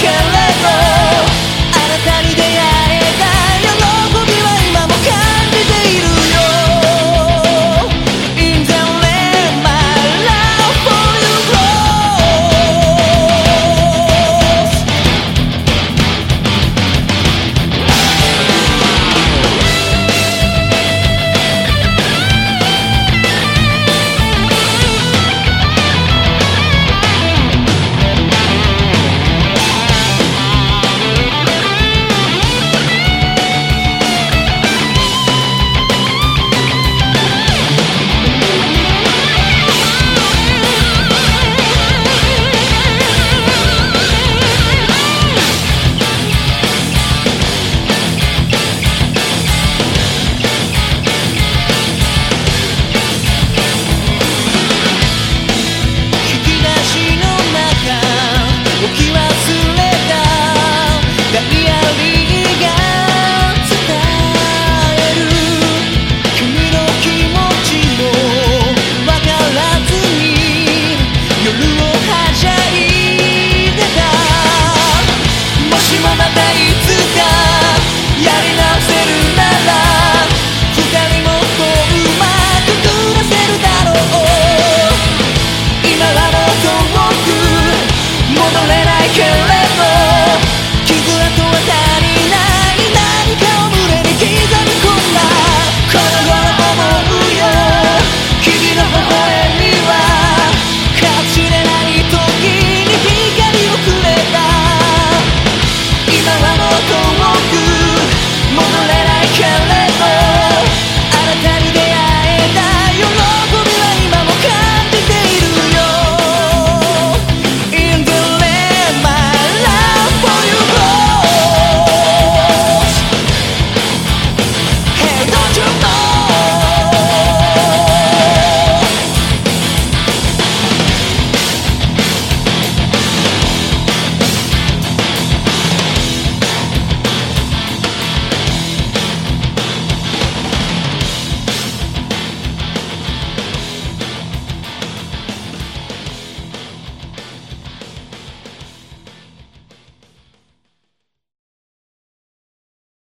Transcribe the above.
can